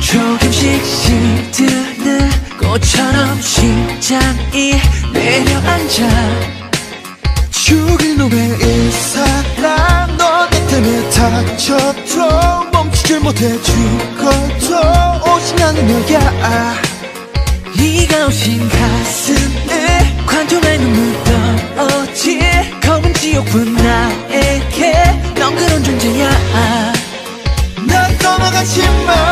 조금씩 시드는 꽃처럼 심장이 내려앉아. 죽을 노래이 사람 너내 때문에 다쳐도 멈추질 못해 죽어도 오지 않으면 야 네가 오신 가슴에 관통의 눈물 떨어질 검은 지옥은 나에게 넌 그런 존재야. 난 떠나가지 마.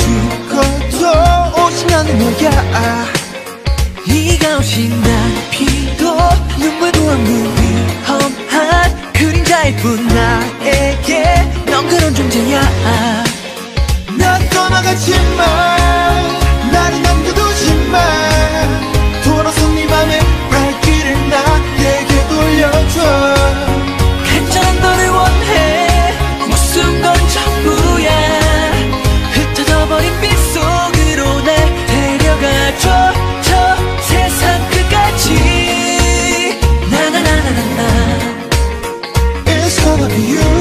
네가 오신 날 피도 눈물도 없는 위험한 그림자일 뿐 나에게 넌 그런 존재야. 난 떠나가지마 you.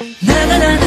na na na